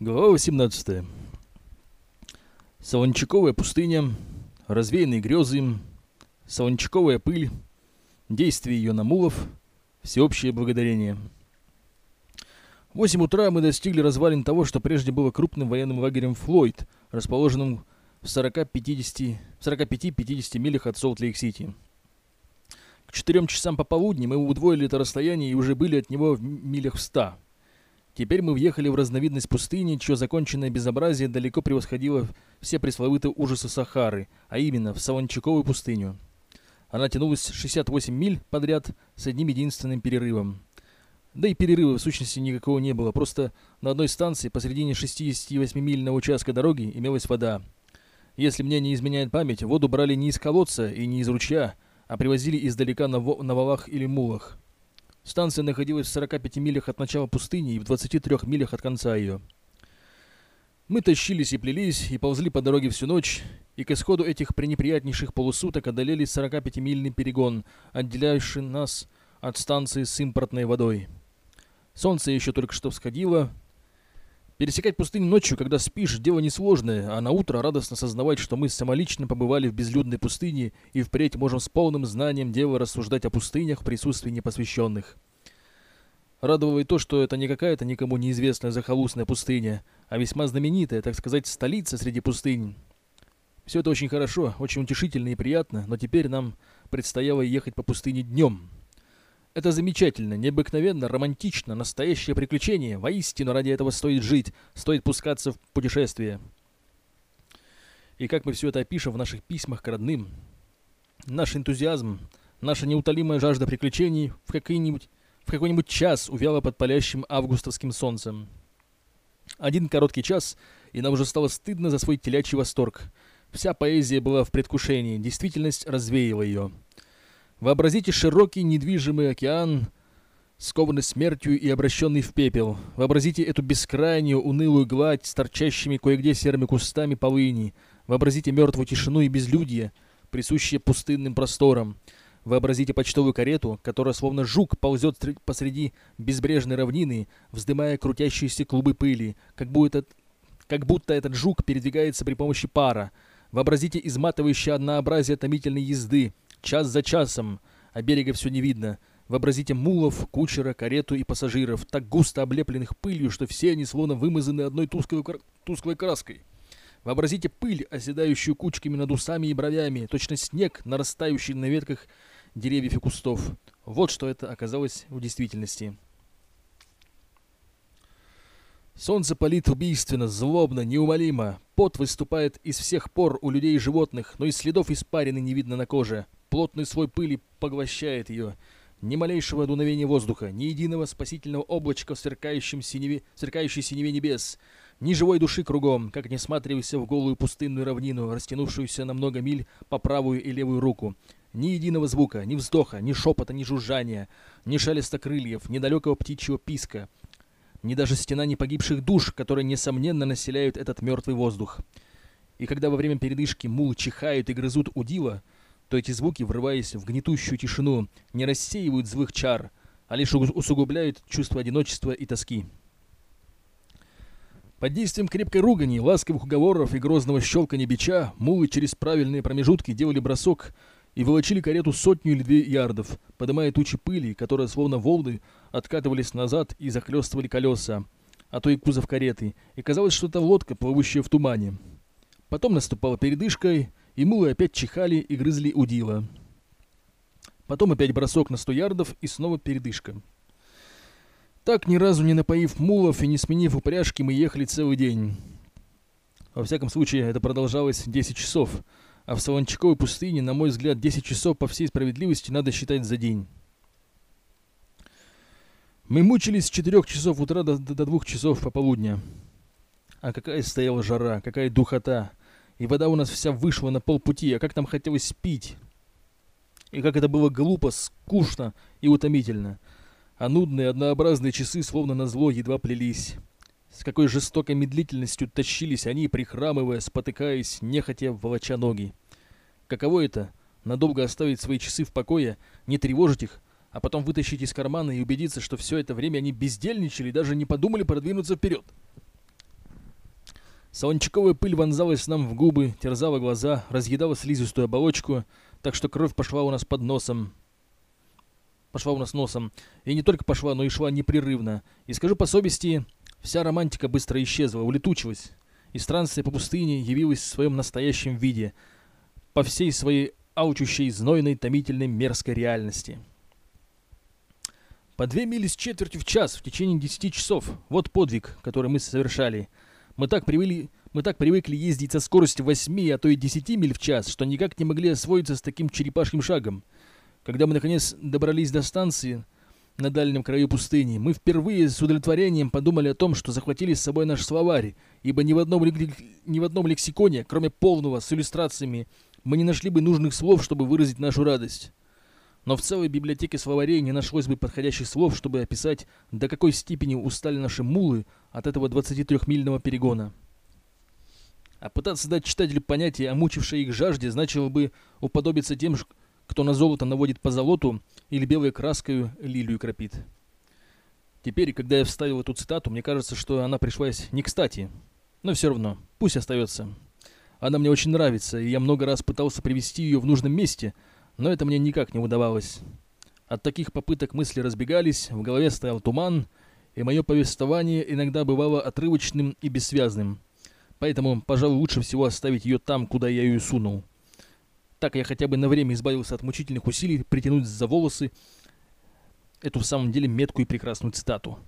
Глава 18. Солончаковая пустыня, развеянные грезы, солончаковая пыль, действие ее на мулов, всеобщее благодарение. В 8 утра мы достигли развалин того, что прежде было крупным военным лагерем Флойд, расположенным в 40-50 45-50 милях от Солт-Лейк-Сити. К 4 часам пополудни мы удвоили это расстояние и уже были от него в милях в 100. Теперь мы въехали в разновидность пустыни, чье законченное безобразие далеко превосходило все пресловутые ужасы Сахары, а именно в Солончаковую пустыню. Она тянулась 68 миль подряд с одним единственным перерывом. Да и перерыва в сущности никакого не было, просто на одной станции посредине 68-мильного участка дороги имелась вода. Если мне не изменяет память, воду брали не из колодца и не из ручья, а привозили издалека на, на валах или мулах. Станция находилась в 45 милях от начала пустыни и в 23 милях от конца ее. Мы тащились и плелись, и ползли по дороге всю ночь, и к исходу этих пренеприятнейших полусуток одолели 45-мильный перегон, отделяющий нас от станции с импортной водой. Солнце еще только что всходило. Пересекать пустыню ночью, когда спишь, дело несложное, а на утро радостно сознавать, что мы самолично побывали в безлюдной пустыне и впредь можем с полным знанием дела рассуждать о пустынях в присутствии непосвященных. Радовало и то, что это не какая-то никому неизвестная захолустная пустыня, а весьма знаменитая, так сказать, столица среди пустынь. Все это очень хорошо, очень утешительно и приятно, но теперь нам предстояло ехать по пустыне днем. Это замечательно, необыкновенно, романтично, настоящее приключение. Воистину, ради этого стоит жить, стоит пускаться в путешествие. И как мы все это опишем в наших письмах к родным. Наш энтузиазм, наша неутолимая жажда приключений в какой-нибудь в какой-нибудь час увяла под палящим августовским солнцем. Один короткий час, и нам уже стало стыдно за свой телячий восторг. Вся поэзия была в предвкушении, действительность развеяла ее. Вообразите широкий недвижимый океан, скованный смертью и обращенный в пепел. Вообразите эту бескрайнюю унылую гладь с торчащими кое-где серыми кустами полыни. Вообразите мертвую тишину и безлюдье, присущие пустынным просторам. Вообразите почтовую карету, которая словно жук ползет посреди безбрежной равнины, вздымая крутящиеся клубы пыли, как будто, как будто этот жук передвигается при помощи пара. Вообразите изматывающее однообразие томительной езды, час за часом, а берега все не видно. Вообразите мулов, кучера, карету и пассажиров, так густо облепленных пылью, что все они словно вымазаны одной тусклой, тусклой краской. Вообразите пыль, оседающую кучками над усами и бровями, точно снег, нарастающий на ветках деревьев и кустов. Вот что это оказалось в действительности. Солнце палит убийственно, злобно, неумолимо. Пот выступает из всех пор у людей и животных, но и следов испарины не видно на коже. Плотный слой пыли поглощает ее. Ни малейшего дуновения воздуха, ни единого спасительного облачка в сверкающем синеве, сверкающей синеве небес, ни живой души кругом, как не сматривайся в голую пустынную равнину, растянувшуюся на много миль по правую и левую руку. Ни единого звука, ни вздоха, ни шепота, ни жужжания, ни шелеста крыльев, ни далекого птичьего писка, ни даже стена непогибших душ, которые, несомненно, населяют этот мертвый воздух. И когда во время передышки мулы чихают и грызут удила, то эти звуки, врываясь в гнетущую тишину, не рассеивают злых чар, а лишь усугубляют чувство одиночества и тоски. Под действием крепкой ругани, ласковых уговоров и грозного щелканья бича, мулы через правильные промежутки делали бросок и волочили карету сотню или две ярдов, подымая тучи пыли, которые, словно волны, откатывались назад и захлестывали колеса, а то и кузов кареты, и казалось, что это лодка, плывущая в тумане. Потом наступала передышка, и мулы опять чихали и грызли удила. Потом опять бросок на сто ярдов и снова передышка. Так, ни разу не напоив мулов и не сменив упряжки, мы ехали целый день. Во всяком случае, это продолжалось 10 часов — а в Солончаковой пустыне, на мой взгляд, 10 часов по всей справедливости надо считать за день. Мы мучились с 4 часов утра до, до, до 2 часов пополудня. А какая стояла жара, какая духота. И вода у нас вся вышла на полпути, а как нам хотелось пить. И как это было глупо, скучно и утомительно. А нудные однообразные часы словно на зло едва плелись. С какой жестокой медлительностью тащились они, прихрамывая, спотыкаясь, нехотя волоча ноги. Каково это — надолго оставить свои часы в покое, не тревожить их, а потом вытащить из кармана и убедиться, что все это время они бездельничали и даже не подумали продвинуться вперед. Солончаковая пыль вонзалась нам в губы, терзала глаза, разъедала слизистую оболочку, так что кровь пошла у нас под носом. Пошла у нас носом. И не только пошла, но и шла непрерывно. И скажу по совести, вся романтика быстро исчезла, улетучилась. И странствие по пустыне явилось в своем настоящем виде, по всей своей аучущей, знойной, томительной, мерзкой реальности. По две мили с четвертью в час в течение десяти часов. Вот подвиг, который мы совершали. Мы так, привыкли, мы так привыкли ездить со скоростью 8, а то и 10 миль в час, что никак не могли освоиться с таким черепашьим шагом. Когда мы, наконец, добрались до станции на дальнем краю пустыни, мы впервые с удовлетворением подумали о том, что захватили с собой наш словарь, ибо ни в одном, ни в одном лексиконе, кроме полного, с иллюстрациями, мы не нашли бы нужных слов, чтобы выразить нашу радость. Но в целой библиотеке словарей не нашлось бы подходящих слов, чтобы описать, до какой степени устали наши мулы от этого 23-мильного перегона. А пытаться дать читателю понятие о мучившей их жажде значило бы уподобиться тем, кто на золото наводит по золоту или белой краской лилию кропит. Теперь, когда я вставил эту цитату, мне кажется, что она пришлась не кстати. Но все равно, пусть остается. Она мне очень нравится, и я много раз пытался привести ее в нужном месте – но это мне никак не удавалось. От таких попыток мысли разбегались, в голове стоял туман, и мое повествование иногда бывало отрывочным и бессвязным. Поэтому, пожалуй, лучше всего оставить ее там, куда я ее сунул. Так я хотя бы на время избавился от мучительных усилий притянуть за волосы эту в самом деле меткую и прекрасную цитату.